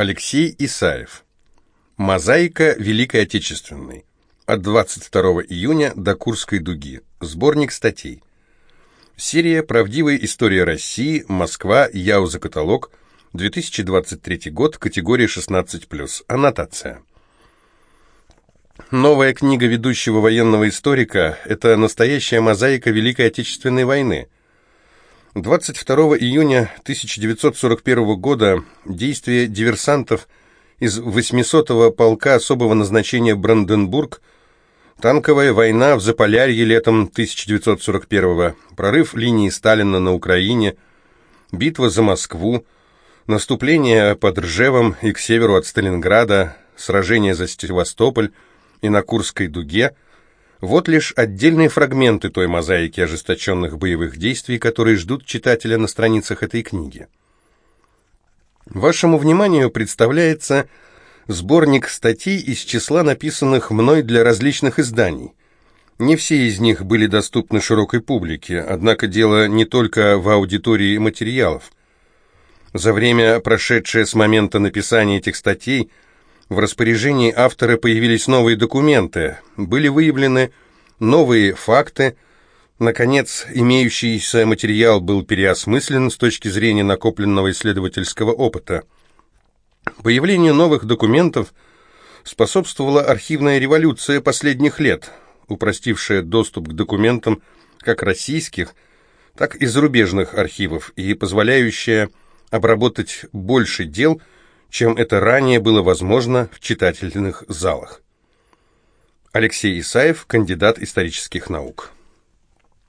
Алексей Исаев. Мозаика Великой Отечественной. От 22 июня до Курской дуги. Сборник статей. Серия «Правдивая история России. Москва. Яуза-каталог. 2023 год. Категория 16+. Аннотация. Новая книга ведущего военного историка – это настоящая мозаика Великой Отечественной войны. 22 июня 1941 года действия диверсантов из 800-го полка особого назначения Бранденбург, танковая война в Заполярье летом 1941 прорыв линии Сталина на Украине, битва за Москву, наступление под Ржевом и к северу от Сталинграда, сражение за Севастополь – и на Курской дуге, вот лишь отдельные фрагменты той мозаики ожесточенных боевых действий, которые ждут читателя на страницах этой книги. Вашему вниманию представляется сборник статей из числа написанных мной для различных изданий. Не все из них были доступны широкой публике, однако дело не только в аудитории материалов. За время, прошедшее с момента написания этих статей, в распоряжении автора появились новые документы, были выявлены новые факты, наконец, имеющийся материал был переосмыслен с точки зрения накопленного исследовательского опыта. Появлению новых документов способствовала архивная революция последних лет, упростившая доступ к документам как российских, так и зарубежных архивов и позволяющая обработать больше дел – чем это ранее было возможно в читательных залах. Алексей Исаев, кандидат исторических наук.